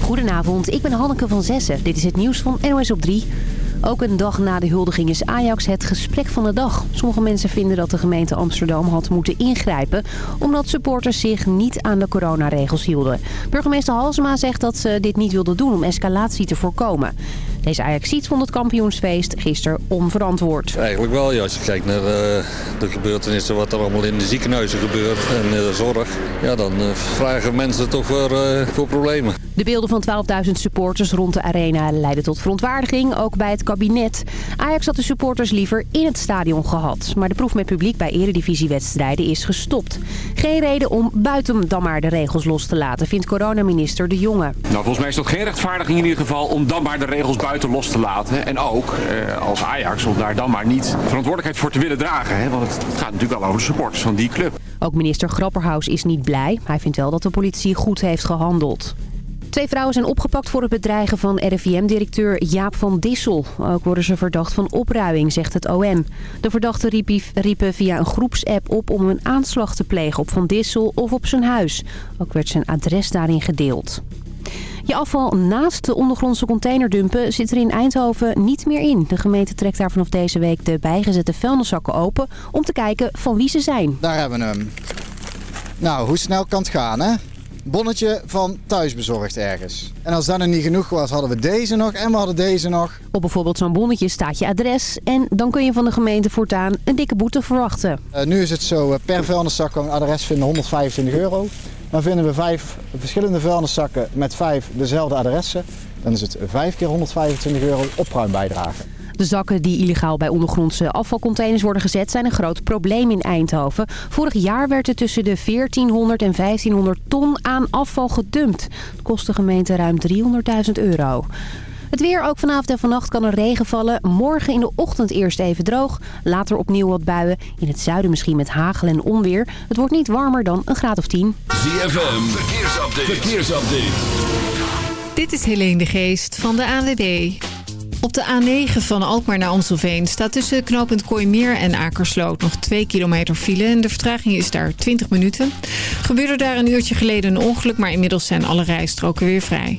Goedenavond, ik ben Hanneke van Zessen. Dit is het nieuws van NOS op 3. Ook een dag na de huldiging is Ajax het gesprek van de dag. Sommige mensen vinden dat de gemeente Amsterdam had moeten ingrijpen... omdat supporters zich niet aan de coronaregels hielden. Burgemeester Halsema zegt dat ze dit niet wilde doen om escalatie te voorkomen. Deze Ajaxiet vond het kampioensfeest gisteren onverantwoord. Eigenlijk wel, ja. Als je kijkt naar uh, de gebeurtenissen, wat er allemaal in de ziekenhuizen gebeurt en de zorg. Ja, dan uh, vragen mensen toch weer uh, voor problemen. De beelden van 12.000 supporters rond de arena leidden tot verontwaardiging, ook bij het kabinet. Ajax had de supporters liever in het stadion gehad. Maar de proef met publiek bij eredivisiewedstrijden is gestopt. Geen reden om buiten dan maar de regels los te laten, vindt coronaminister De Jonge. Nou, volgens mij is dat geen rechtvaardiging in ieder geval om dan maar de regels buiten los te laten. En ook eh, als Ajax om daar dan maar niet verantwoordelijkheid voor te willen dragen. Hè? Want het, het gaat natuurlijk wel over de supporters van die club. Ook minister Grapperhaus is niet blij. Hij vindt wel dat de politie goed heeft gehandeld. Twee vrouwen zijn opgepakt voor het bedreigen van RIVM-directeur Jaap van Dissel. Ook worden ze verdacht van opruiing, zegt het OM. De verdachten riepen via een groepsapp op om een aanslag te plegen op Van Dissel of op zijn huis. Ook werd zijn adres daarin gedeeld. Je afval naast de ondergrondse containerdumpen zit er in Eindhoven niet meer in. De gemeente trekt daar vanaf deze week de bijgezette vuilniszakken open om te kijken van wie ze zijn. Daar hebben we hem. Nou, hoe snel kan het gaan, hè? bonnetje van thuisbezorgd ergens. En als dat er niet genoeg was, hadden we deze nog en we hadden deze nog. Op bijvoorbeeld zo'n bonnetje staat je adres en dan kun je van de gemeente voortaan een dikke boete verwachten. Uh, nu is het zo, uh, per vuilniszak kan een adres vinden 125 euro. Dan vinden we vijf verschillende vuilniszakken met vijf dezelfde adressen. Dan is het vijf keer 125 euro opruimbijdrage. De zakken die illegaal bij ondergrondse afvalcontainers worden gezet zijn een groot probleem in Eindhoven. Vorig jaar werd er tussen de 1400 en 1500 ton aan afval gedumpt. Dat kost de gemeente ruim 300.000 euro. Het weer ook vanavond en vannacht kan er regen vallen. Morgen in de ochtend eerst even droog. Later opnieuw wat buien. In het zuiden misschien met hagel en onweer. Het wordt niet warmer dan een graad of 10. ZFM, verkeersupdate. verkeersupdate. Dit is Helene de Geest van de ANWB. Op de A9 van Alkmaar naar Amstelveen staat tussen knooppunt Kooimeer en Akersloot nog 2 kilometer file. En de vertraging is daar 20 minuten. Gebeurde daar een uurtje geleden een ongeluk, maar inmiddels zijn alle rijstroken weer vrij.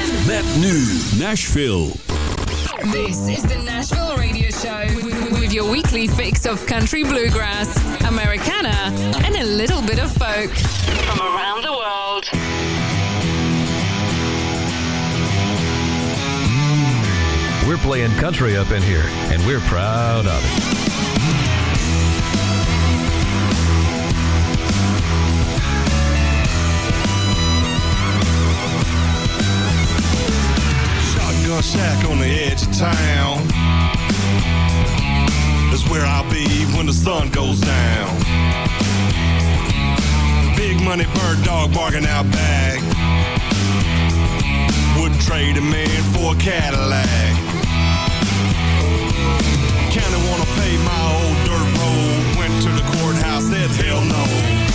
Met nu Nashville. This is the Nashville Radio Show with your weekly fix of country bluegrass, Americana, and a little bit of folk from around the world. We're playing country up in here, and we're proud of it. Shack on the edge of town. That's where I'll be when the sun goes down. Big money bird dog barking out back. Wouldn't trade a man for a Cadillac. Kinda wanna pay my old dirt road. Went to the courthouse, said hell no.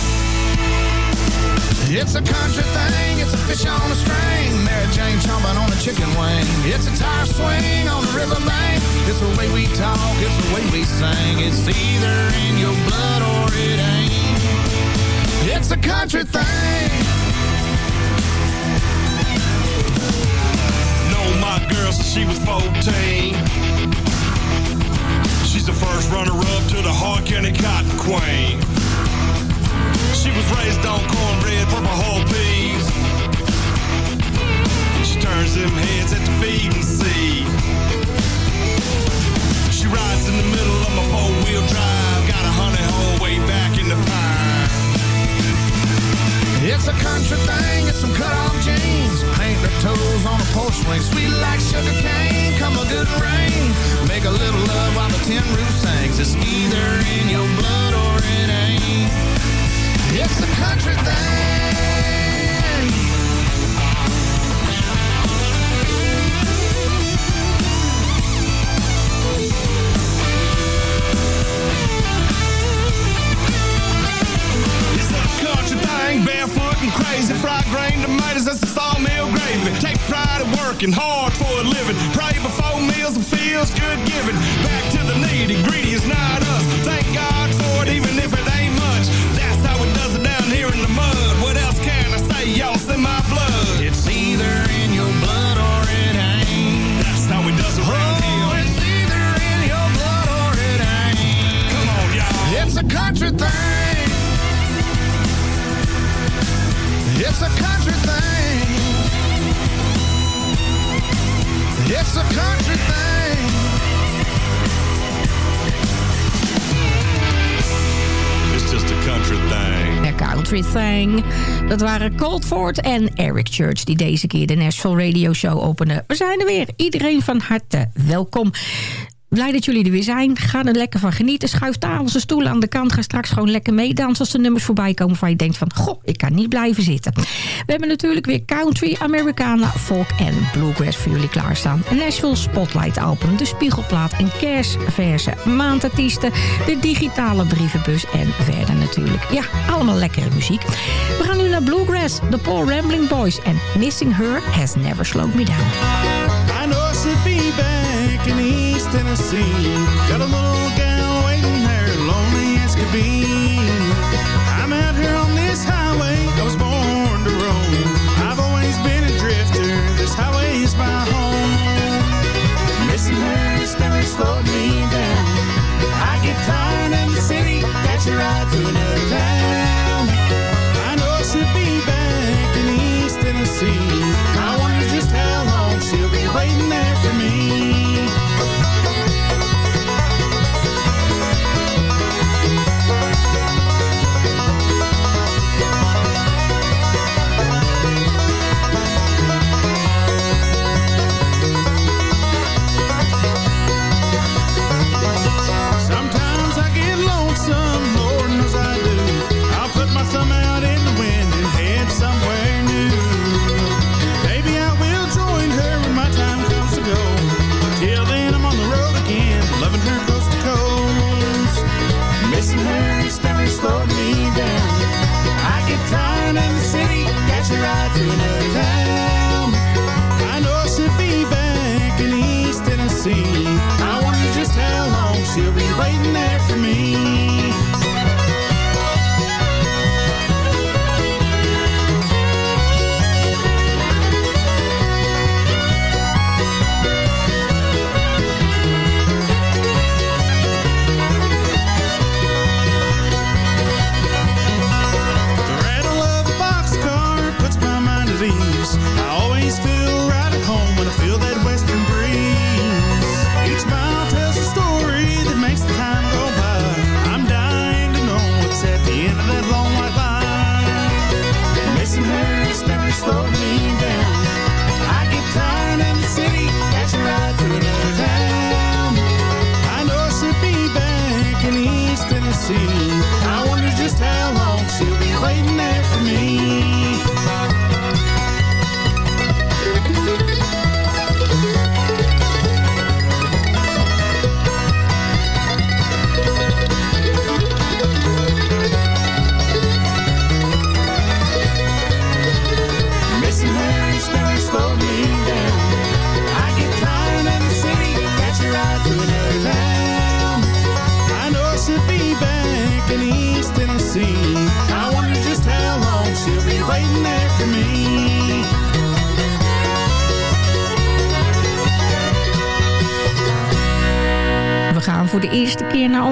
It's a country thing, it's a fish on a string. Mary Jane chomping on a chicken wing. It's a tire swing on the river bank, It's the way we talk, it's the way we sing. It's either in your blood or it ain't. It's a country thing. Know my girl since she was 14. She's the first runner-up to the Hart County Cotton Queen. She was raised on cornbread, purple whole peas. She turns them heads at the feed and see. She rides in the middle of my four-wheel drive. Got a honey hole way back in the pine. It's a country thing, it's some cut-off jeans. Paint their toes on a porch swing. Sweet like sugar cane, come a good rain. Make a little love while the tin roof sings. It's either in your waren Coldford en Eric Church die deze keer de Nashville Radio Show openen. We zijn er weer. Iedereen van harte welkom. Blij dat jullie er weer zijn. Ga er lekker van genieten. Schuif tafels en stoelen aan de kant. Ga straks gewoon lekker meedansen als de nummers voorbij komen... waar je denkt van, goh, ik kan niet blijven zitten. We hebben natuurlijk weer country, Americana, folk en bluegrass voor jullie klaarstaan. Nashville Spotlight album, de spiegelplaat en kerstverse maandartiesten... de digitale brievenbus en verder natuurlijk. Ja, allemaal lekkere muziek. We gaan nu naar bluegrass, de Paul Rambling Boys... en Missing Her Has Never Slowed Me Down. Should be back in East Tennessee. Got a little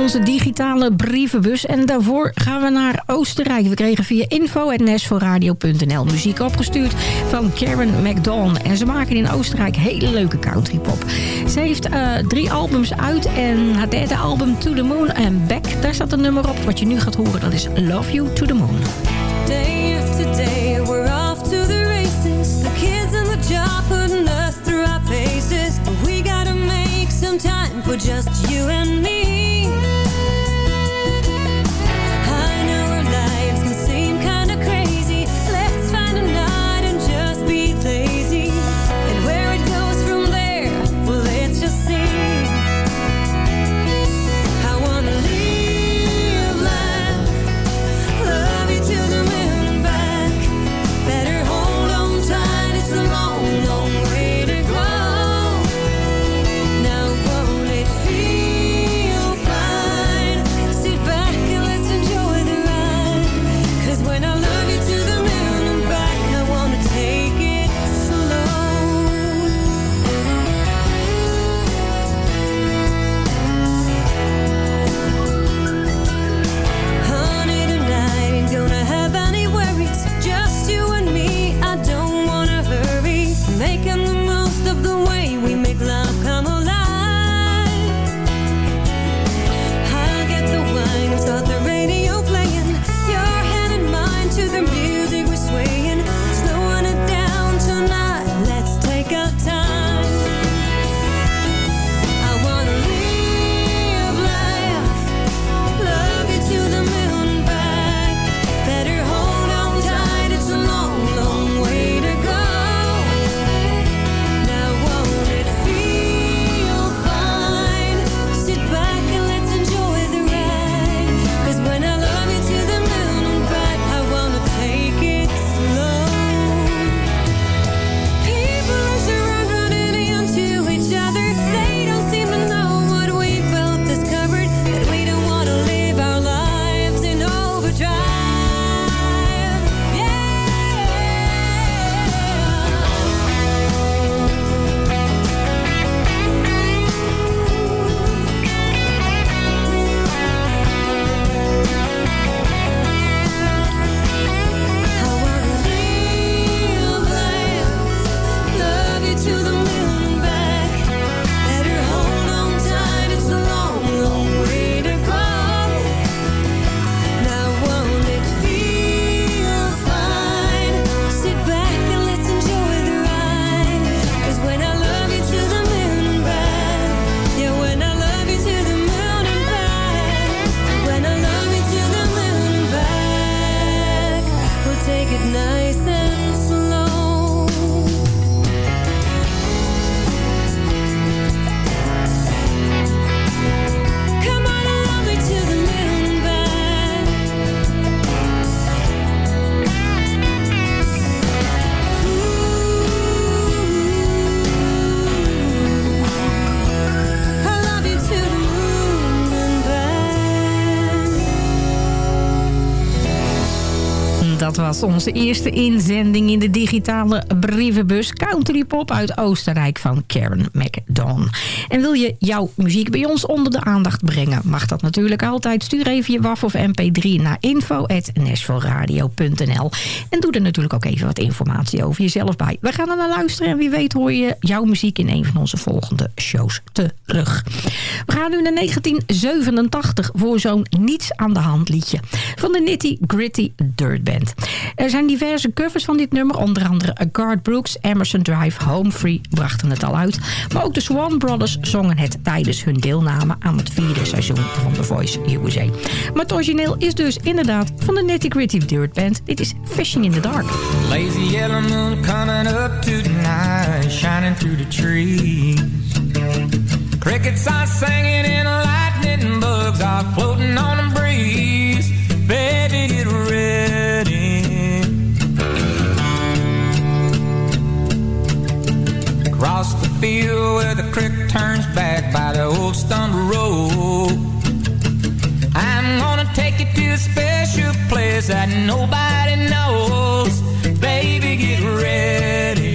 onze digitale brievenbus. En daarvoor gaan we naar Oostenrijk. We kregen via info.nesforradio.nl muziek opgestuurd van Karen McDonald. En ze maken in Oostenrijk hele leuke countrypop. Ze heeft eh, drie albums uit en haar derde album To The Moon en Back. Daar staat een nummer op. Wat je nu gaat horen, dat is Love You To The Moon. We're off to the races. The kids and the make some time for just you and onze eerste inzending in de digitale brievenbus Country Pop uit Oostenrijk van Karen McDon. En wil je jouw muziek bij ons onder de aandacht brengen? Mag dat natuurlijk altijd. Stuur even je WAF of MP3 naar info.nashvilleradio.nl En doe er natuurlijk ook even wat informatie over jezelf bij. We gaan er naar luisteren en wie weet hoor je jouw muziek in een van onze volgende shows terug. We gaan nu naar 1987 voor zo'n niets aan de hand liedje van de Nitty Gritty Dirt Band. Er zijn diverse covers van dit nummer, onder andere Garth Brooks, Emerson Drive, Home Free brachten het al uit. Maar ook de Swan Brothers zongen het tijdens hun deelname aan het vierde seizoen van The Voice USA. Maar het origineel is dus inderdaad van de Nitty Gritty Dirt Band. Dit is Fishing in the Dark. Lazy yellow moon coming up tonight, shining through the trees. Crickets are singing and lightning bugs are floating on the breeze. Baby, get ready. Across the field where the creek turns back by the old stump road. I'm gonna take you to a special place that nobody knows. Baby, get ready.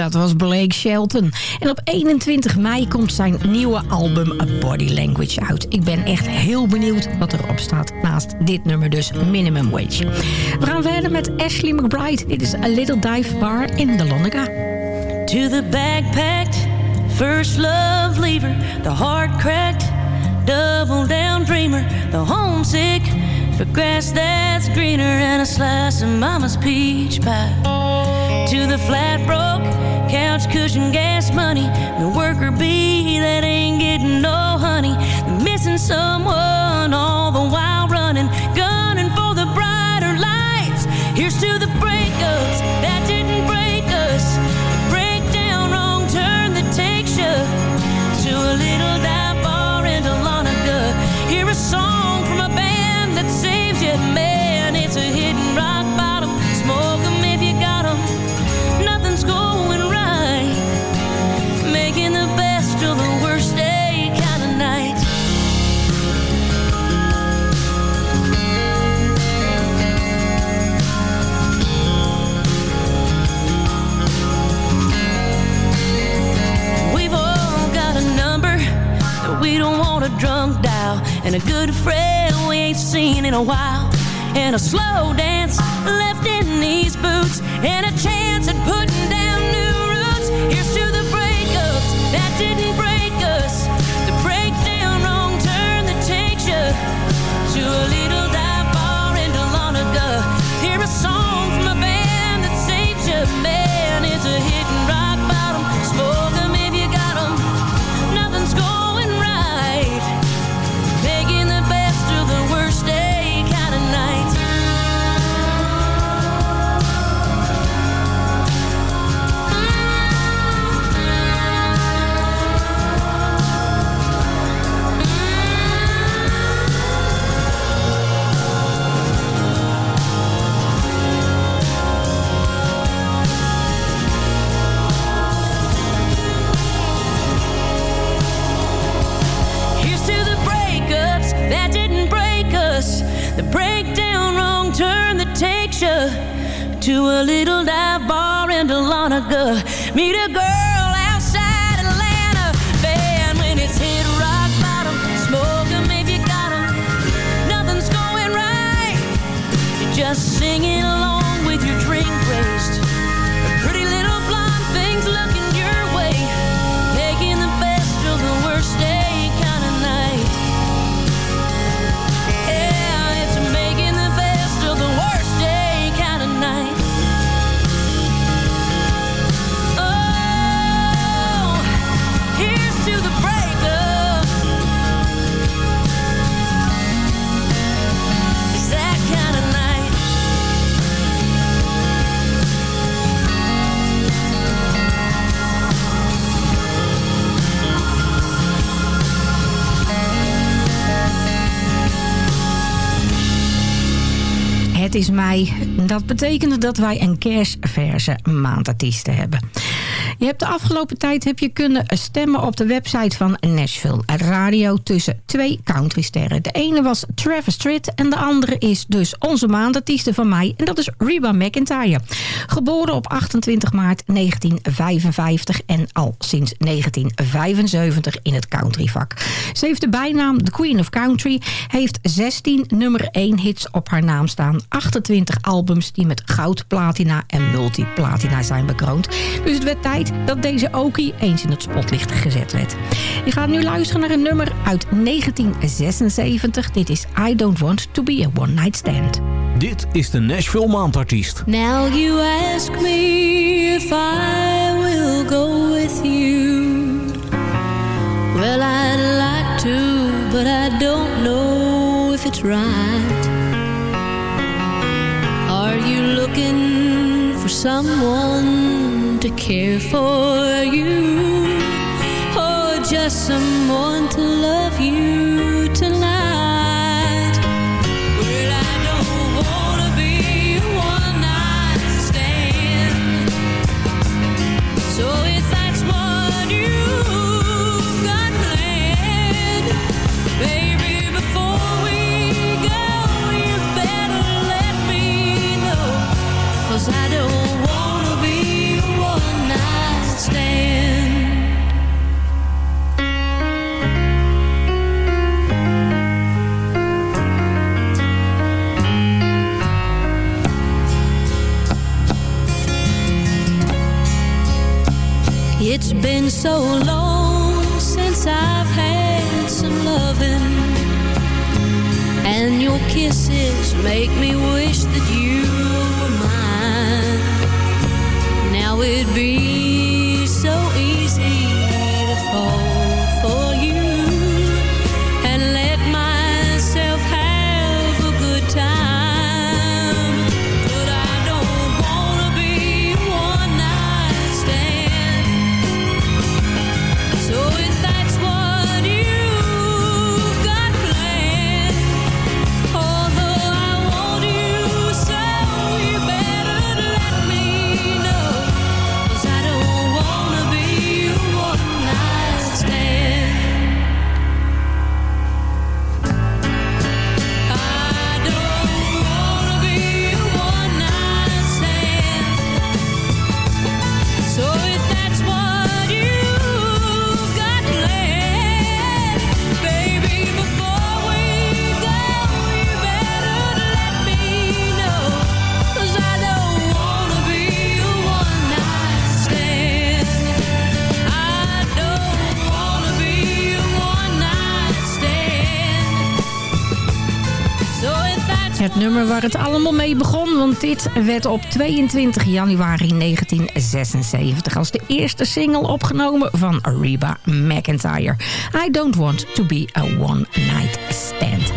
Dat was Blake Shelton. En op 21 mei komt zijn nieuwe album A Body Language uit. Ik ben echt heel benieuwd wat erop staat. Naast dit nummer dus Minimum Wage. We gaan verder met Ashley McBride. Dit is A Little Dive Bar in de Lonica. To the backpacked, first love leaver, the hard cracked, double down dreamer, the homesick, for grass that's greener and a slice of mama's peach pie. To the flat broke, couch cushion gas money, the worker bee that ain't getting no honey, the missing someone all the while running, gunning for the brighter lights. Here's to the breakups that didn't break us. Break down wrong turn that takes you to a little and a good friend we ain't seen in a while, and a slow dance left in these boots, and a chance at putting down new roots. Here's to the breakups that didn't break us, the breakdown wrong turn that takes you to a little dive bar in Dahlonega. Hear a song from a band that saves you, to a little dive bar in Dahlonega. Meet a girl outside Atlanta. When it's hit rock bottom. If you got. Nothing's going right. You're just singing Het is mei. Dat betekent dat wij een kerstverse maandartiesten hebben. Je hebt de afgelopen tijd heb je kunnen stemmen op de website van Nashville Radio tussen twee countrysterren. De ene was Travis Tritt en de andere is dus onze maandartiesten van mij. En dat is Reba McIntyre. Geboren op 28 maart 1955 en al sinds 1975 in het countryvak. Ze heeft de bijnaam The Queen of Country. Heeft 16 nummer 1 hits op haar naam staan. 28 albums die met goud, platina en multiplatina zijn bekroond. Dus het werd tijd dat deze Okie eens in het spotlicht gezet werd. Je gaat nu luisteren naar een nummer uit 1976. Dit is I Don't Want To Be A One Night Stand. Dit is de Nashville Maandartiest. Now you ask me if I will go with you. Well, I'd like to, but I don't know if it's right. Are you looking for someone to care for you? Or just someone to love you dit werd op 22 januari 1976 als de eerste single opgenomen van Reba McIntyre. I Don't Want To Be A One Night Stand.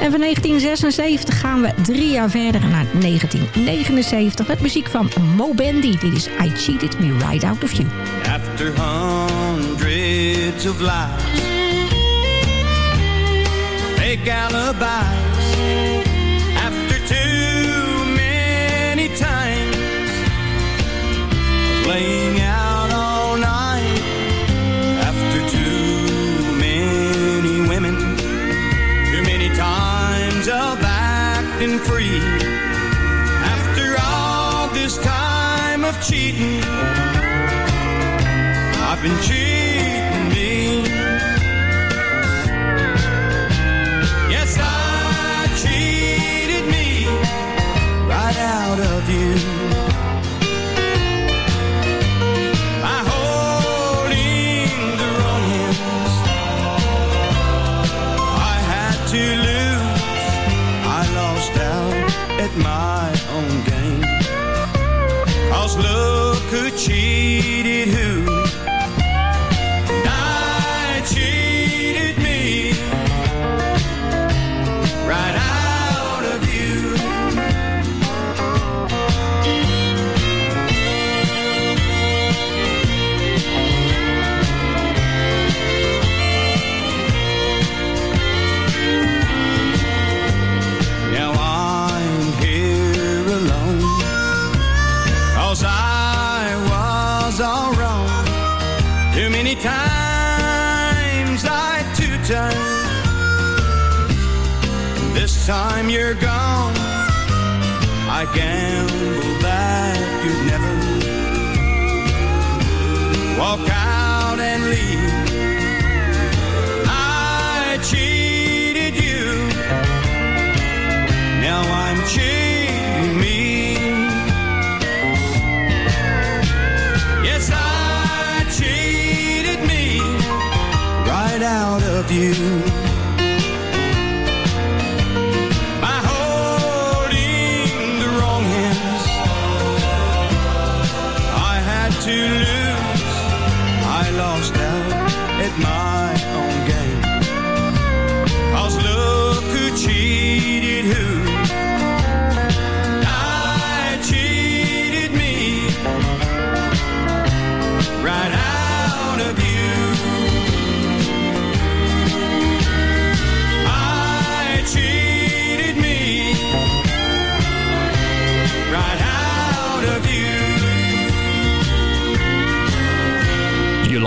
En van 1976 gaan we drie jaar verder naar 1979 met muziek van Mo Bendy. Dit is I Cheated Me Right Out Of You. After hundreds of lives Make alibis After two Playing out all night after too many women, too many times of acting free. After all this time of cheating, I've been cheating. my own game. I was could cheat cheated who time you're gone, I gamble that you'd never walk out and leave.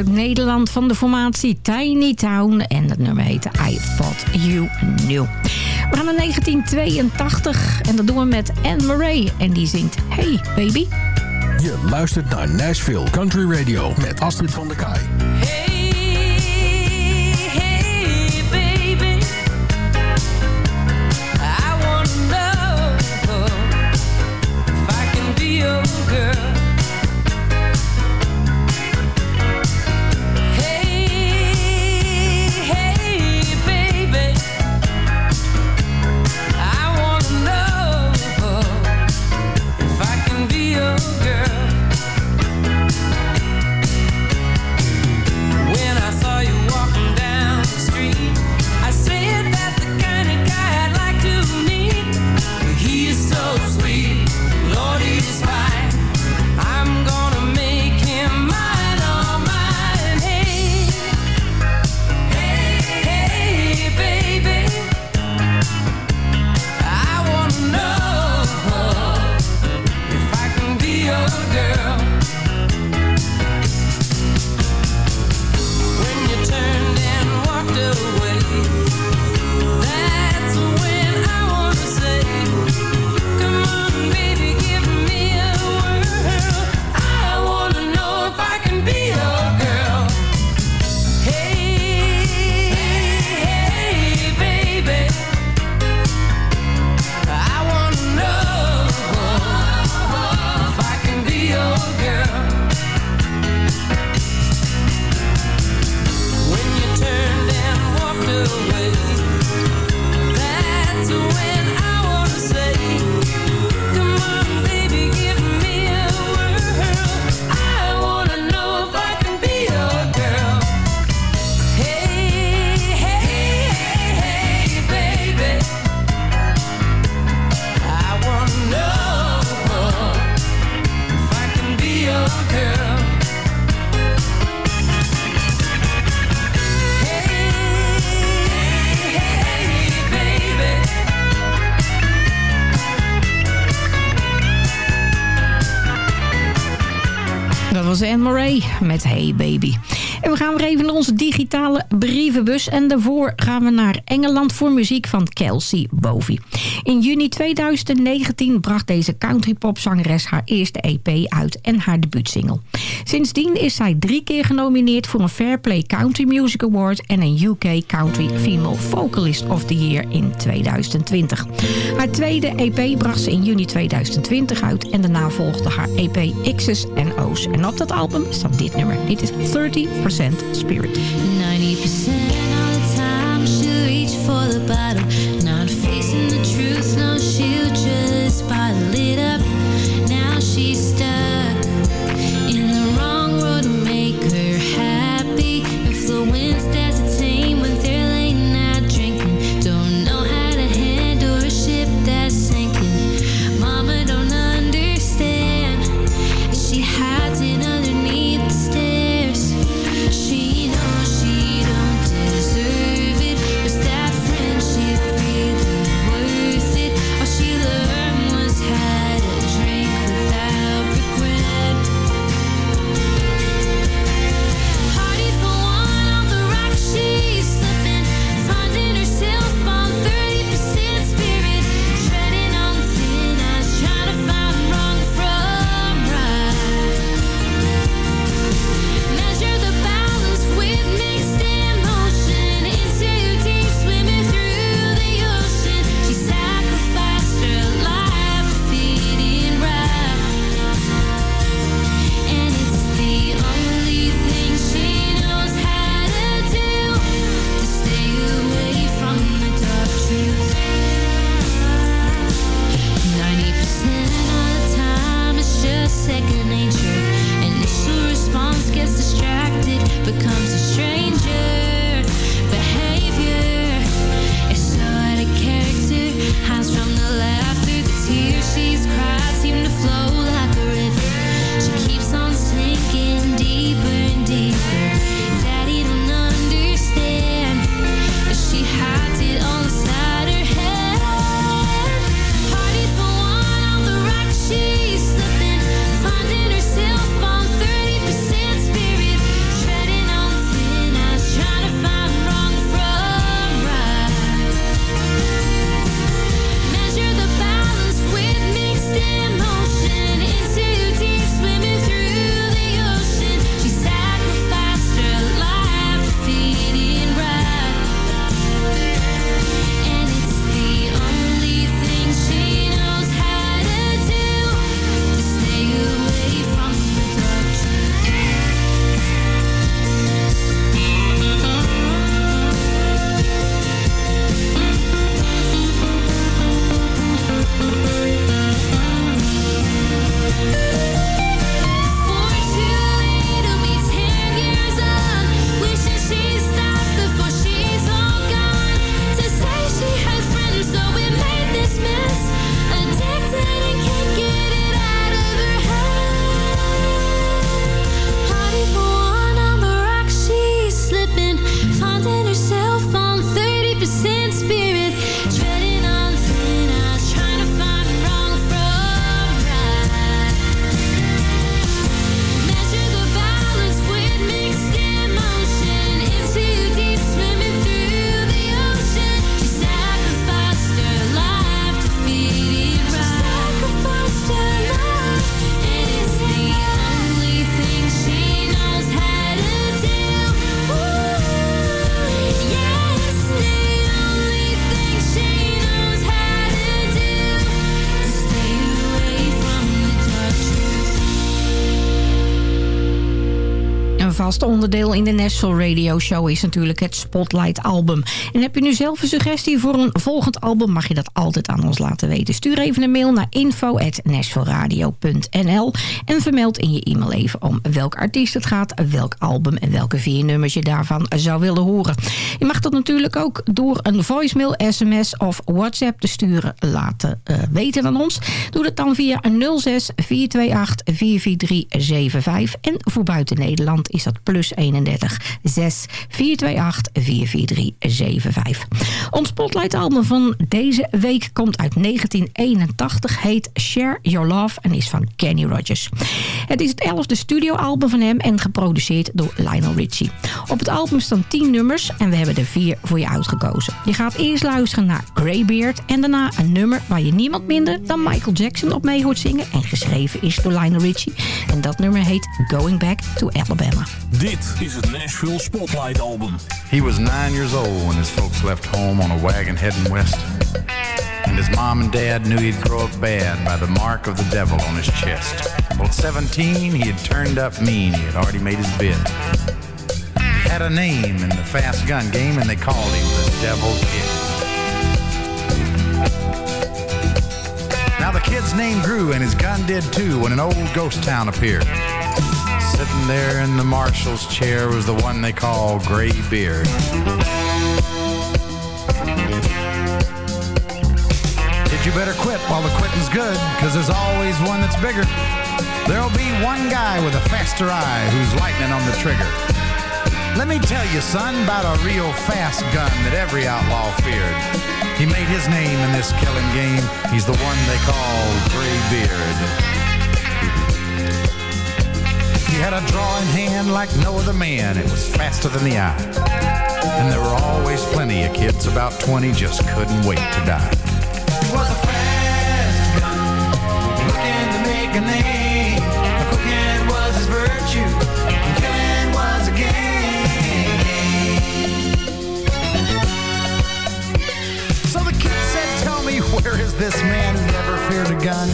uit Nederland van de formatie Tiny Town. En dat nummer heet I Thought You Knew. We gaan naar 1982 en dat doen we met Anne Murray. En die zingt Hey Baby. Je luistert naar Nashville Country Radio met Astrid van der Kaai. Dus en daarvoor gaan we naar Engeland voor muziek van Kelsey Bovie. In juni 2019 bracht deze countrypopzangeres haar eerste EP uit en haar debuutsingle. Sindsdien is zij drie keer genomineerd voor een Fairplay Country Music Award en een UK Country Female Vocalist of the Year in 2020. Haar tweede EP bracht ze in juni 2020 uit en daarna volgde haar EP X's en O's. En op dat album staat dit nummer. Dit is 30% Spirit. 90 onderdeel in de National Radio Show is natuurlijk het Spotlight album. En heb je nu zelf een suggestie voor een volgend album, mag je dat altijd aan ons laten weten. Stuur even een mail naar info.nashvilleradio.nl en vermeld in je e-mail even om welk artiest het gaat, welk album en welke vier nummers je daarvan zou willen horen. Je mag dat natuurlijk ook door een voicemail, sms of WhatsApp te sturen laten eh, weten aan ons. Doe dat dan via 06 428 44375 en voor buiten Nederland is dat plus 31 6 428 44375. Ons Spotlight album van deze week komt uit 1981, heet Share Your Love en is van Kenny Rogers. Het is het elfde studioalbum van hem en geproduceerd door Lionel Richie. Op het album staan 10 nummers en we hebben er vier voor je uitgekozen. Je gaat eerst luisteren naar Greybeard en daarna een nummer waar je niemand minder dan Michael Jackson op mee hoort zingen en geschreven is door Lionel Richie. En dat nummer heet Going Back to Alabama. Dit is Nashville Spotlight Album. He was nine years old when his folks left home on a wagon heading west. And his mom and dad knew he'd grow up bad by the mark of the devil on his chest. Well, at 17, he had turned up mean. He had already made his bid. He had a name in the fast gun game, and they called him the Devil Kid. Now, the kid's name grew, and his gun did too, when an old ghost town appeared. Sitting there in the marshal's chair was the one they call Gray Beard. Kid, you better quit while the quitting's good, cause there's always one that's bigger. There'll be one guy with a faster eye who's lightning on the trigger. Let me tell you, son, about a real fast gun that every outlaw feared. He made his name in this killing game. He's the one they call Graybeard. Had a drawing hand like no other man. It was faster than the eye. And there were always plenty of kids about 20 just couldn't wait to die. He was a fast gun, looking to make a name. Cooking was his virtue, and killing was a game. So the kid said, Tell me, where is this man who never feared a gun?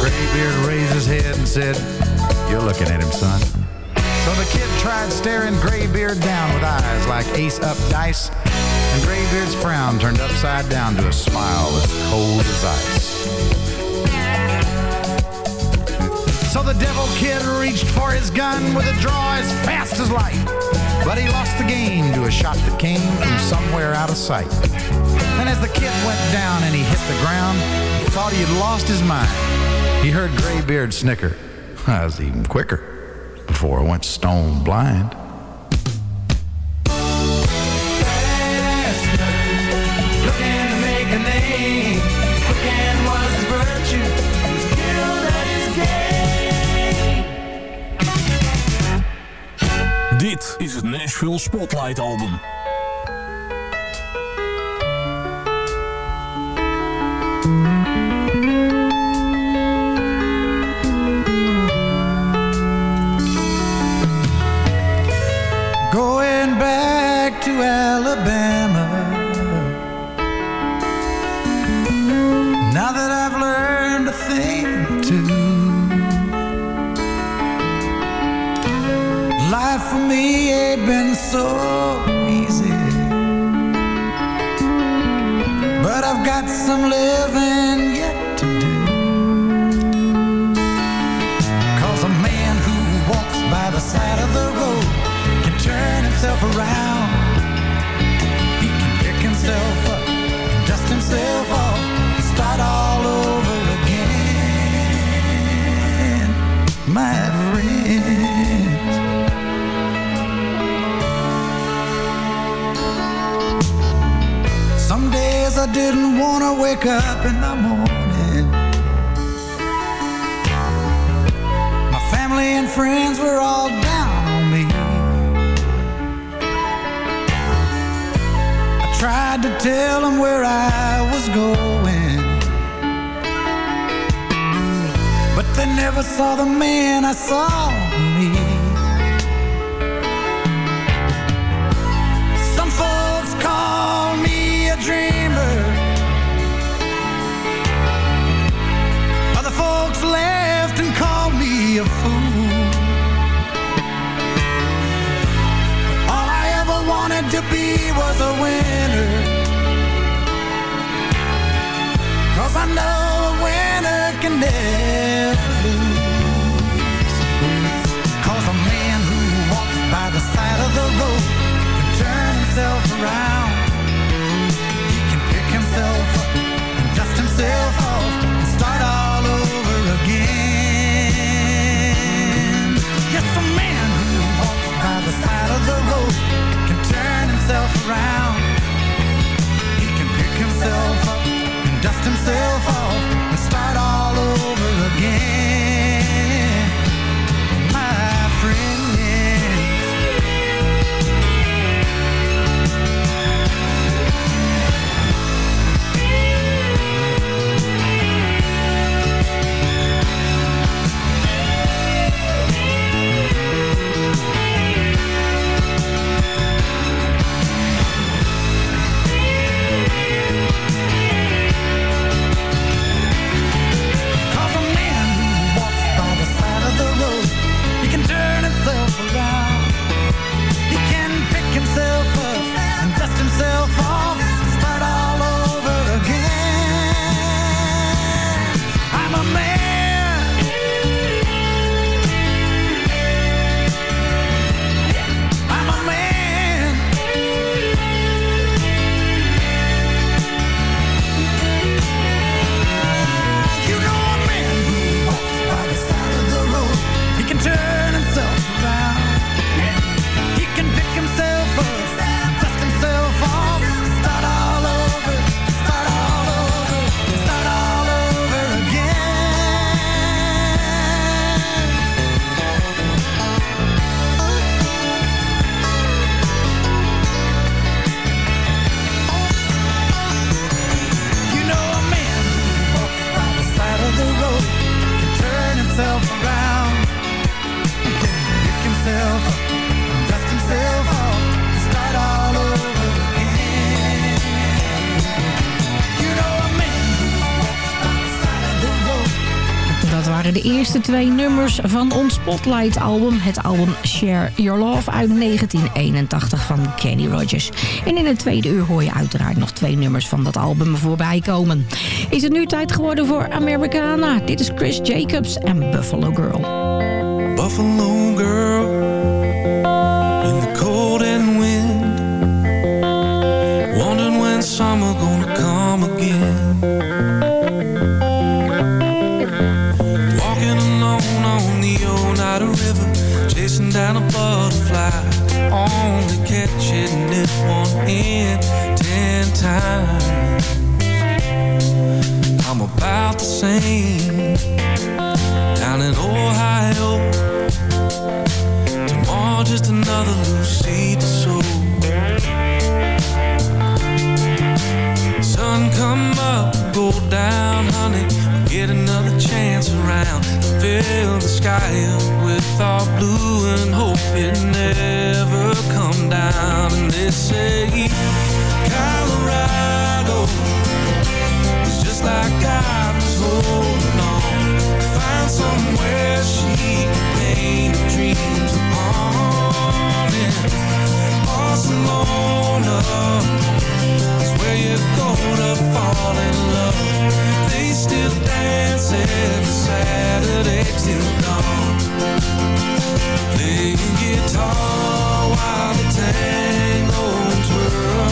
Graybeard raised his head and said, You're looking at him, son. So the kid tried staring Graybeard down with eyes like ace up dice. And Graybeard's frown turned upside down to a smile as cold as ice. So the devil kid reached for his gun with a draw as fast as light. But he lost the game to a shot that came from somewhere out of sight. And as the kid went down and he hit the ground, he thought he had lost his mind. He heard Graybeard snicker. I was even quicker before I went stone blind. Dit is het Nashville Spotlight Album. Got some living To wake up in the morning. My family and friends were all down on me. I tried to tell them where I was going. But they never saw the man I saw can never lose. Cause a man who walks by the side of the road Can turn himself around He can pick himself up and dust himself off And start all over again. Yes, a man who walks by the side of the road Can turn himself around. He can pick himself up and dust himself twee nummers van ons Spotlight-album. Het album Share Your Love uit 1981 van Kenny Rogers. En in het tweede uur hoor je uiteraard nog twee nummers van dat album voorbij komen. Is het nu tijd geworden voor Americana? Dit is Chris Jacobs en Buffalo Girl. In ten times. I'm about the same down in Ohio. Tomorrow just another to sow. Sun come up, go down, honey. Get another chance around to fill the sky up with our blue and hope it never down. And they say Colorado is just like God was holding on. Find somewhere she can paint her dreams upon it. Barcelona where you're gonna fall in love. They still dance every Saturday till dawn. Playing guitar while the tango twirl.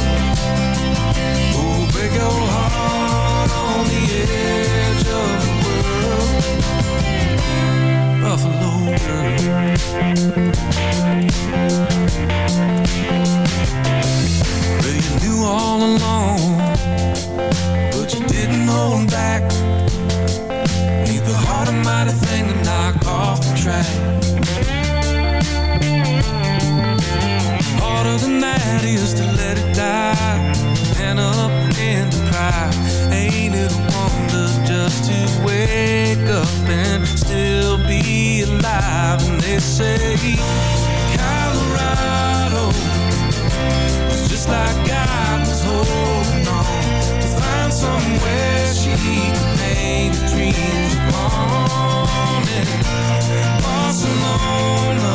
Oh, break your heart on the edge of the world. Buffalo Well, you knew all along, but you didn't hold back. The heart mighty thing to knock off the track? Harder than that is to let it die, and up and. Ain't it a wonder just to wake up and still be alive? And they say Colorado just like God was holding on to find somewhere she could paint her dreams upon it. Barcelona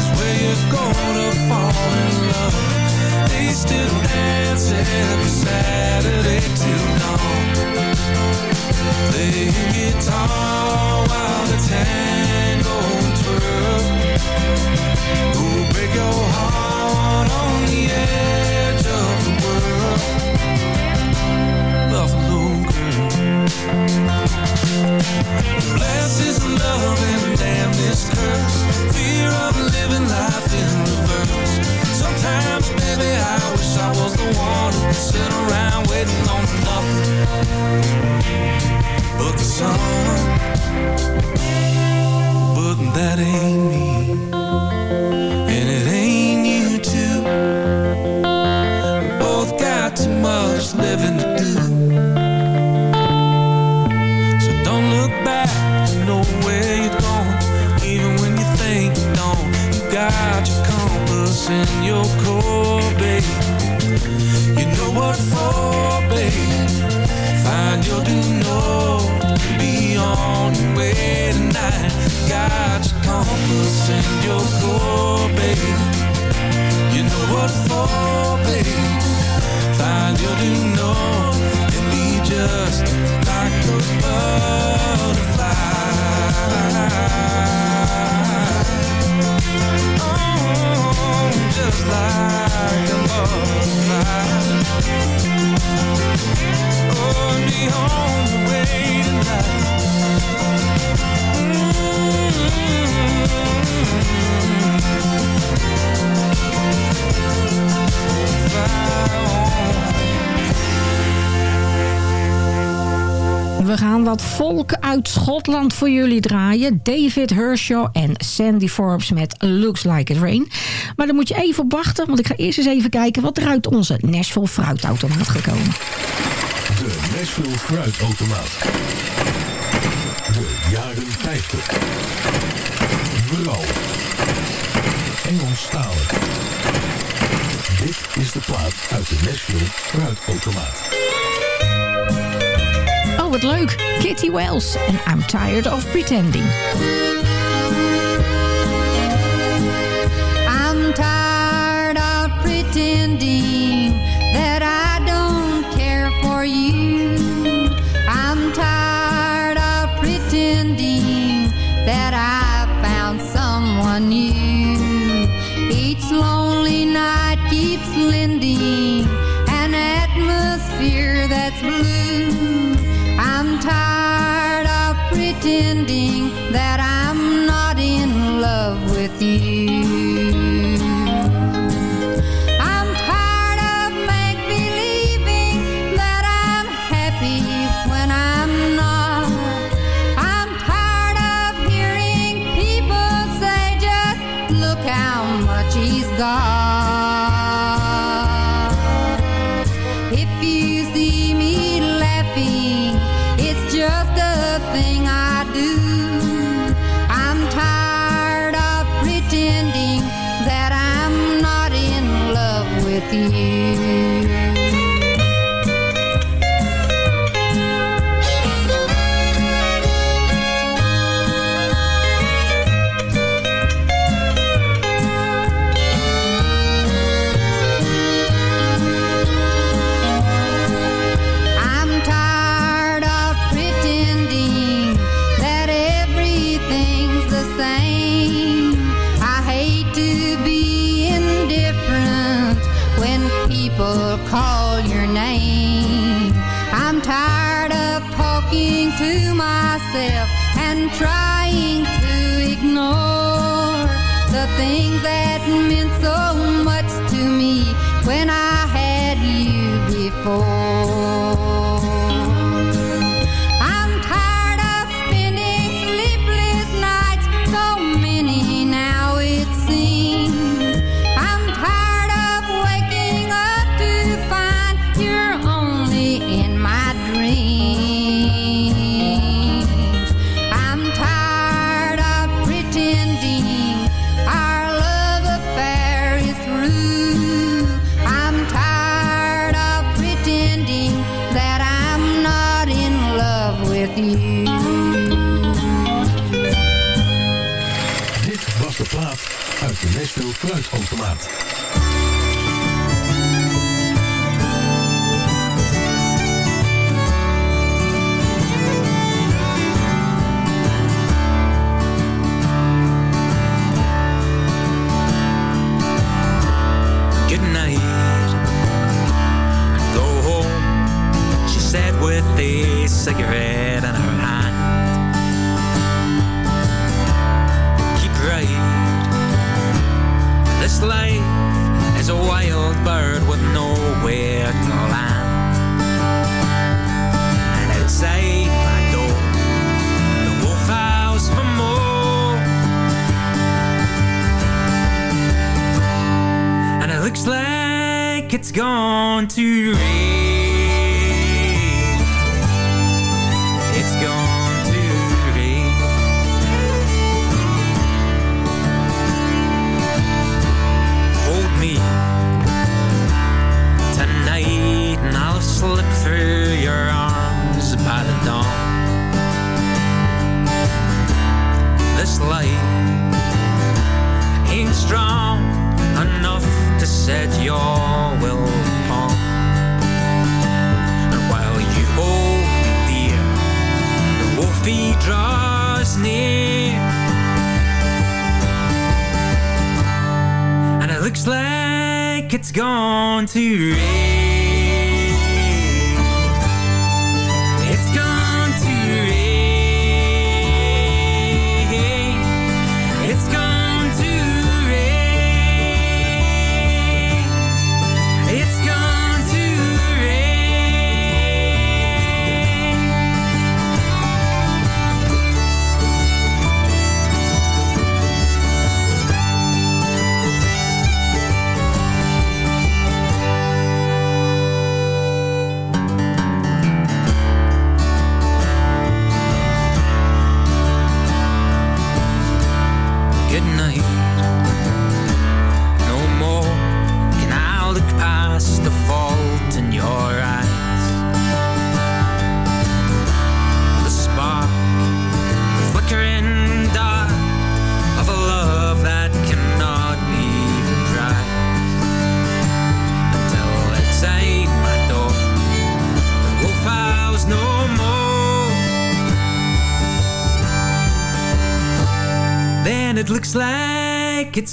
is where you're gonna fall in love. They still dance every Saturday till dawn. Playing guitar while the tango twirl. Go break your heart on the edge of the world Buffalo girl Blessed is love and damn this curse Fear of living life in reverse Sometimes, baby, I wish I was the one Who could sit around waiting on nothing But the sun. But that ain't me in your core, babe. You know what for, babe. Find your north and be on your way tonight. Got your compass in your core, babe. You know what for, babe. Find your due north and be just like those butterflies. Oh, just like a butterfly. Oh, on way tonight. We gaan wat volk uit Schotland voor jullie draaien. David Hershaw en Sandy Forbes met Looks Like It Rain. Maar dan moet je even op wachten, want ik ga eerst eens even kijken... wat er uit onze Nashville fruitautomaat gekomen. De Nashville Fruitautomaat. De jaren 50. Vooral. Engelstalig. Dit is de plaat uit de Nashville Fruitautomaat. wat leuk. Kitty Wells en I'm Tired of Pretending. I'm tired of pretending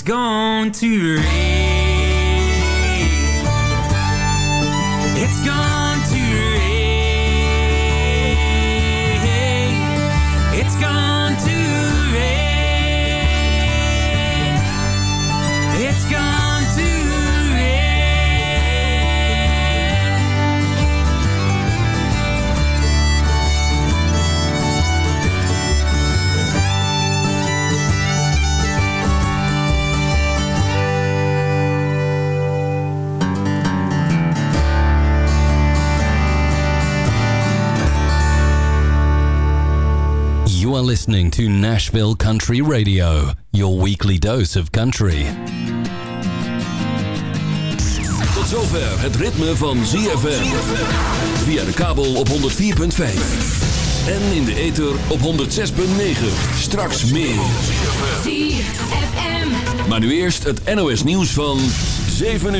gone to rain to Nashville Country Radio, your weekly dose of country. Tot zover het ritme van ZFM. Via de kabel op 104.5. En in de ether op 106.9. Straks meer. ZFM. Maar nu eerst het NOS nieuws van 7 uur.